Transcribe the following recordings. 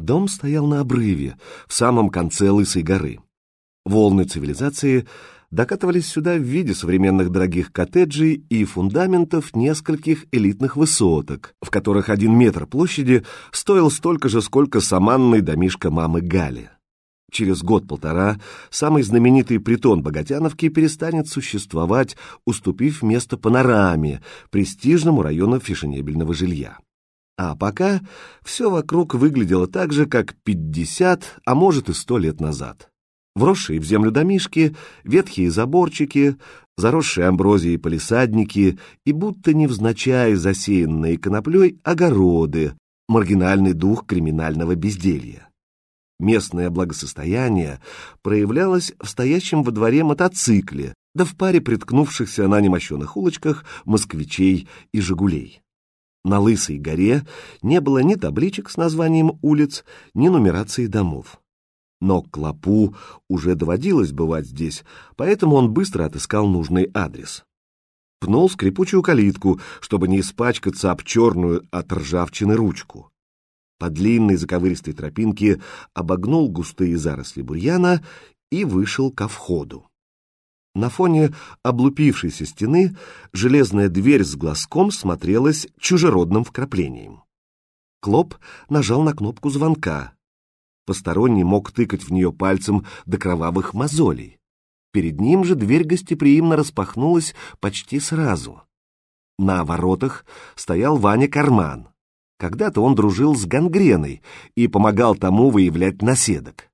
Дом стоял на обрыве, в самом конце Лысой горы. Волны цивилизации докатывались сюда в виде современных дорогих коттеджей и фундаментов нескольких элитных высоток, в которых один метр площади стоил столько же, сколько саманный домишка мамы Гали. Через год-полтора самый знаменитый притон Богатяновки перестанет существовать, уступив место панораме, престижному району фешенебельного жилья. А пока все вокруг выглядело так же, как 50, а может и 100 лет назад. Вросшие в землю домишки, ветхие заборчики, заросшие амброзией полисадники и будто невзначай засеянные коноплей огороды, маргинальный дух криминального безделья. Местное благосостояние проявлялось в стоящем во дворе мотоцикле, да в паре приткнувшихся на немощенных улочках москвичей и жигулей. На Лысой горе не было ни табличек с названием улиц, ни нумерации домов. Но Клопу уже доводилось бывать здесь, поэтому он быстро отыскал нужный адрес. Пнул скрипучую калитку, чтобы не испачкаться об черную от ржавчины ручку по длинной заковыристой тропинке обогнул густые заросли бурьяна и вышел ко входу. На фоне облупившейся стены железная дверь с глазком смотрелась чужеродным вкраплением. Клоп нажал на кнопку звонка. Посторонний мог тыкать в нее пальцем до кровавых мозолей. Перед ним же дверь гостеприимно распахнулась почти сразу. На воротах стоял Ваня Карман. Когда-то он дружил с гангреной и помогал тому выявлять наседок.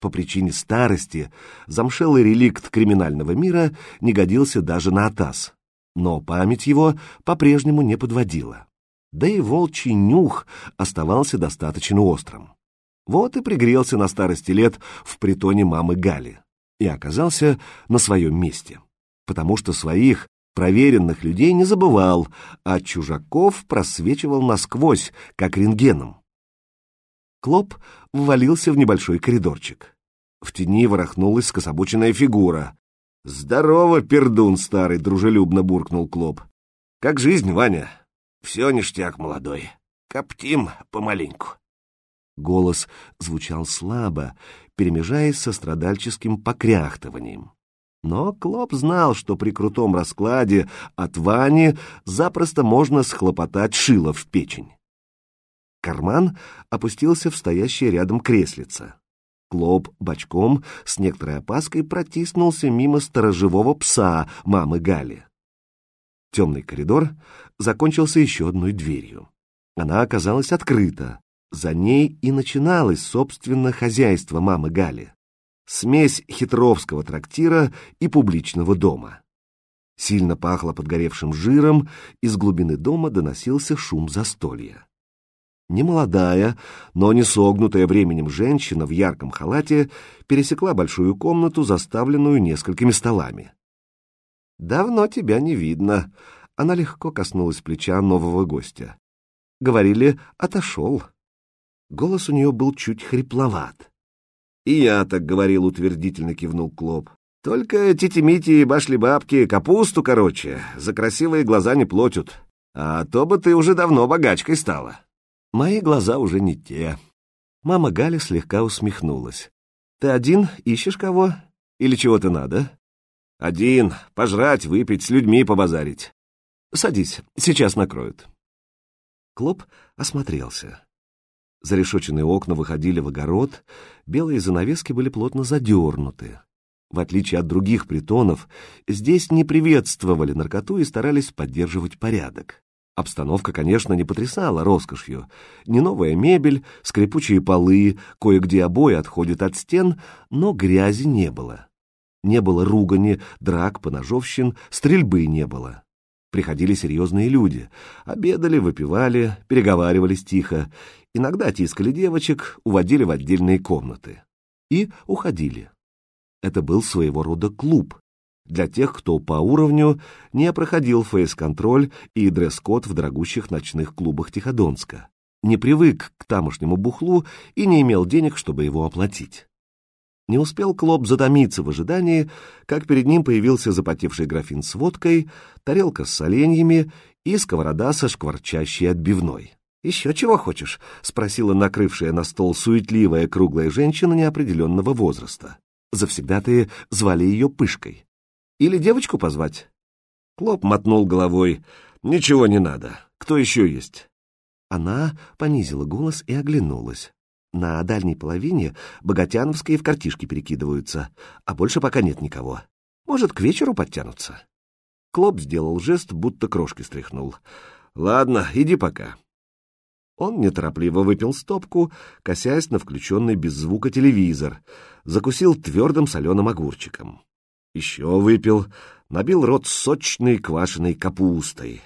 По причине старости замшелый реликт криминального мира не годился даже на атас, но память его по-прежнему не подводила. Да и волчий нюх оставался достаточно острым. Вот и пригрелся на старости лет в притоне мамы Гали и оказался на своем месте, потому что своих проверенных людей не забывал, а чужаков просвечивал насквозь, как рентгеном. Клоп ввалился в небольшой коридорчик. В тени ворохнулась скособоченная фигура. «Здорово, пердун старый!» — дружелюбно буркнул Клоп. «Как жизнь, Ваня?» «Все ништяк, молодой. Коптим помаленьку». Голос звучал слабо, перемежаясь со страдальческим покряхтыванием. Но Клоп знал, что при крутом раскладе от Вани запросто можно схлопотать шило в печень. Карман опустился в стоящее рядом креслице. Клоп бочком с некоторой опаской протиснулся мимо сторожевого пса мамы Гали. Темный коридор закончился еще одной дверью. Она оказалась открыта. За ней и начиналось, собственно, хозяйство мамы Гали смесь хитровского трактира и публичного дома. Сильно пахло подгоревшим жиром, из глубины дома доносился шум застолья. Немолодая, но не согнутая временем женщина в ярком халате пересекла большую комнату, заставленную несколькими столами. «Давно тебя не видно», — она легко коснулась плеча нового гостя. Говорили, отошел. Голос у нее был чуть хрипловат. «И я так говорил», — утвердительно кивнул Клоп. «Только тити-мити и башли-бабки капусту, короче, за красивые глаза не платят. А то бы ты уже давно богачкой стала». «Мои глаза уже не те». Мама Галя слегка усмехнулась. «Ты один ищешь кого? Или чего-то надо?» «Один. Пожрать, выпить, с людьми побазарить». «Садись, сейчас накроют». Клоп осмотрелся. Зарешоченные окна выходили в огород, белые занавески были плотно задернуты. В отличие от других притонов, здесь не приветствовали наркоту и старались поддерживать порядок. Обстановка, конечно, не потрясала роскошью. Не новая мебель, скрипучие полы, кое-где обои отходят от стен, но грязи не было. Не было ругани, драк, поножовщин, стрельбы не было. Приходили серьезные люди, обедали, выпивали, переговаривались тихо, иногда тискали девочек, уводили в отдельные комнаты. И уходили. Это был своего рода клуб для тех, кто по уровню не проходил фейс-контроль и дресс-код в дорогущих ночных клубах Тиходонска, не привык к тамошнему бухлу и не имел денег, чтобы его оплатить. Не успел Клоп затомиться в ожидании, как перед ним появился запотевший графин с водкой, тарелка с соленьями и сковорода со шкварчащей отбивной. «Еще чего хочешь?» — спросила накрывшая на стол суетливая круглая женщина неопределенного возраста. Завсегдатые звали ее Пышкой. «Или девочку позвать?» Клоп мотнул головой. «Ничего не надо. Кто еще есть?» Она понизила голос и оглянулась. На дальней половине богатяновские в картишки перекидываются, а больше пока нет никого. Может, к вечеру подтянутся. Клоп сделал жест, будто крошки стряхнул. «Ладно, иди пока». Он неторопливо выпил стопку, косясь на включенный без звука телевизор, закусил твердым соленым огурчиком. Еще выпил, набил рот сочной квашеной капустой.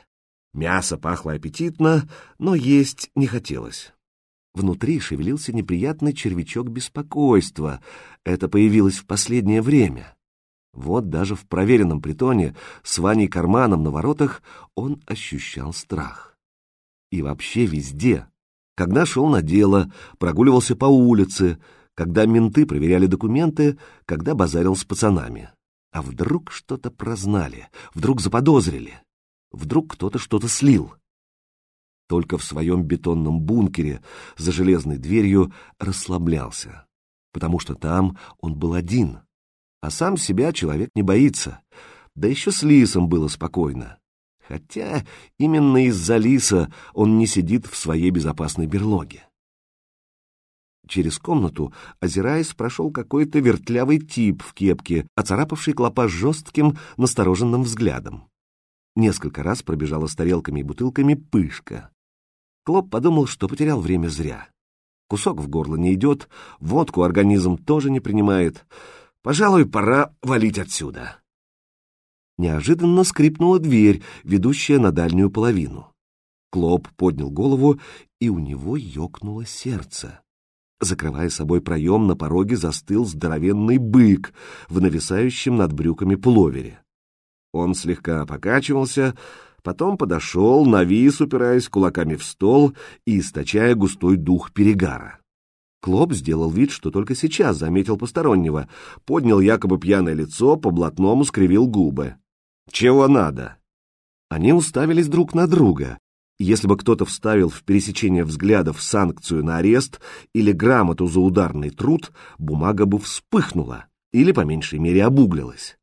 Мясо пахло аппетитно, но есть не хотелось. Внутри шевелился неприятный червячок беспокойства. Это появилось в последнее время. Вот даже в проверенном притоне с Ваней Карманом на воротах он ощущал страх и вообще везде. Когда шел на дело, прогуливался по улице, когда менты проверяли документы, когда базарил с пацанами. А вдруг что-то прознали, вдруг заподозрили, вдруг кто-то что-то слил. Только в своем бетонном бункере за железной дверью расслаблялся, потому что там он был один, а сам себя человек не боится, да еще с Лисом было спокойно. Хотя именно из-за лиса он не сидит в своей безопасной берлоге. Через комнату, озираясь, прошел какой-то вертлявый тип в кепке, оцарапавший клопа жестким, настороженным взглядом. Несколько раз пробежала с тарелками и бутылками пышка. Клоп подумал, что потерял время зря. Кусок в горло не идет, водку организм тоже не принимает. Пожалуй, пора валить отсюда. Неожиданно скрипнула дверь, ведущая на дальнюю половину. Клоп поднял голову, и у него ёкнуло сердце. Закрывая собой проем, на пороге застыл здоровенный бык в нависающем над брюками пуловере. Он слегка покачивался, потом подошел, навис, упираясь кулаками в стол и источая густой дух перегара. Клоп сделал вид, что только сейчас заметил постороннего, поднял якобы пьяное лицо, по-блатному скривил губы. Чего надо? Они уставились друг на друга. Если бы кто-то вставил в пересечение взглядов санкцию на арест или грамоту за ударный труд, бумага бы вспыхнула или, по меньшей мере, обуглилась.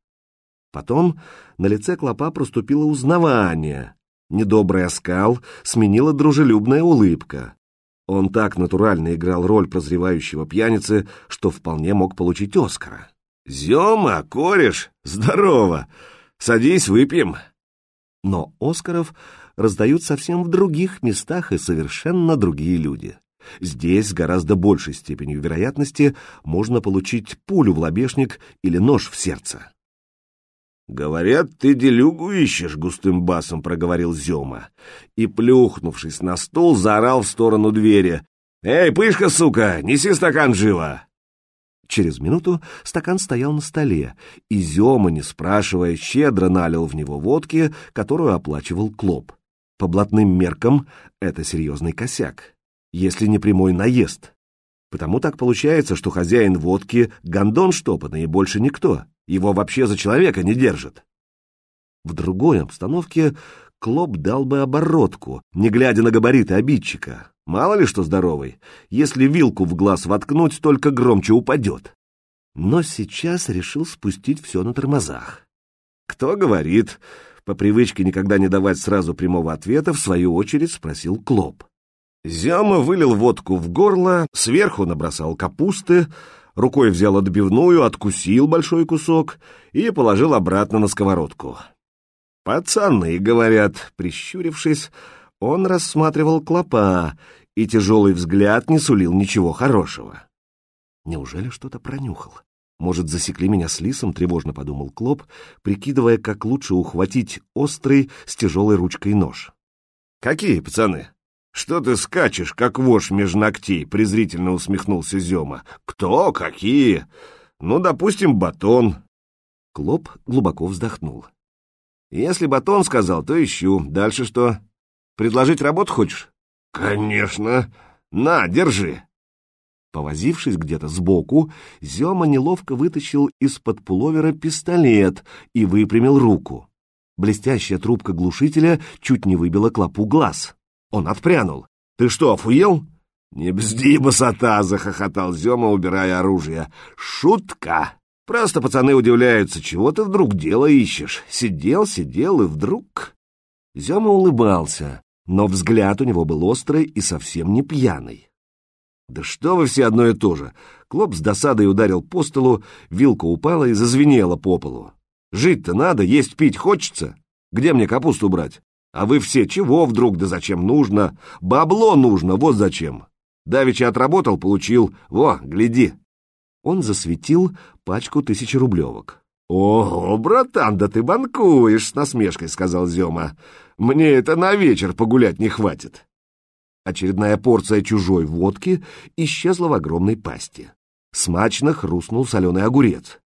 Потом на лице клопа проступило узнавание. Недобрый оскал сменила дружелюбная улыбка. Он так натурально играл роль прозревающего пьяницы, что вполне мог получить Оскара. «Зема, кореш, здорово! Садись, выпьем. Но Оскаров раздают совсем в других местах и совершенно другие люди. Здесь с гораздо большей степенью вероятности можно получить пулю в лобешник или нож в сердце. «Говорят, ты делюгу ищешь», — густым басом проговорил Зема. И, плюхнувшись на стол, заорал в сторону двери. «Эй, пышка, сука, неси стакан живо!» Через минуту стакан стоял на столе, и Зема, не спрашивая, щедро налил в него водки, которую оплачивал Клоп. По блатным меркам это серьезный косяк, если не прямой наезд. Потому так получается, что хозяин водки — гондон штопанный и больше никто, его вообще за человека не держит. В другой обстановке Клоп дал бы оборотку, не глядя на габариты обидчика, Мало ли что здоровый. Если вилку в глаз воткнуть, только громче упадет. Но сейчас решил спустить все на тормозах. Кто говорит? По привычке никогда не давать сразу прямого ответа, в свою очередь спросил Клоп. Зяма вылил водку в горло, сверху набросал капусты, рукой взял отбивную, откусил большой кусок и положил обратно на сковородку. «Пацаны», — говорят, прищурившись, он рассматривал клопа, и тяжелый взгляд не сулил ничего хорошего. Неужели что-то пронюхал? Может, засекли меня с лисом, тревожно подумал Клоп, прикидывая, как лучше ухватить острый с тяжелой ручкой нож. «Какие, пацаны? Что ты скачешь, как вошь меж ногтей?» — презрительно усмехнулся Зема. «Кто? Какие? Ну, допустим, батон». Клоп глубоко вздохнул. «Если батон сказал, то ищу. Дальше что?» Предложить работу хочешь? Конечно. На, держи. Повозившись где-то сбоку, Зема неловко вытащил из-под пуловера пистолет и выпрямил руку. Блестящая трубка глушителя чуть не выбила клопу глаз. Он отпрянул. Ты что, охуел?» «Не бзди, босота!» — захохотал Зема, убирая оружие. «Шутка! Просто пацаны удивляются, чего ты вдруг дело ищешь. Сидел, сидел и вдруг...» Зема улыбался, но взгляд у него был острый и совсем не пьяный. «Да что вы все одно и то же!» Клоп с досадой ударил по столу, вилка упала и зазвенела по полу. «Жить-то надо, есть пить хочется. Где мне капусту брать? А вы все чего вдруг, да зачем нужно? Бабло нужно, вот зачем!» Давича отработал, получил. Во, гляди. Он засветил пачку тысячерублевок. «Ого, братан, да ты банкуешь!» — с насмешкой сказал Зема. «Мне это на вечер погулять не хватит». Очередная порция чужой водки исчезла в огромной пасти. Смачно хрустнул соленый огурец.